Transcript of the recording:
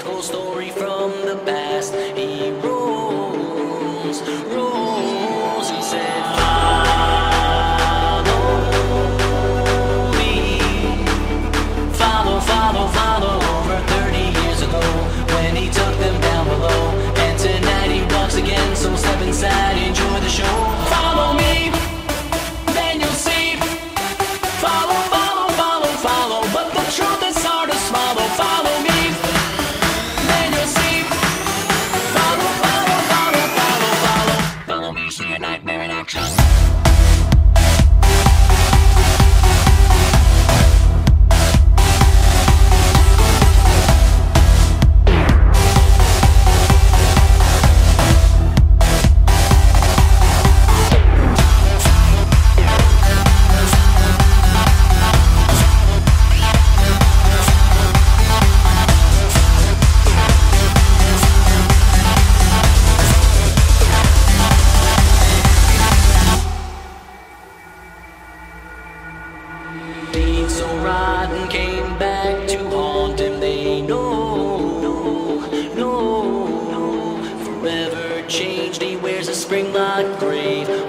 whole story from PhD wears a spring-lock grave.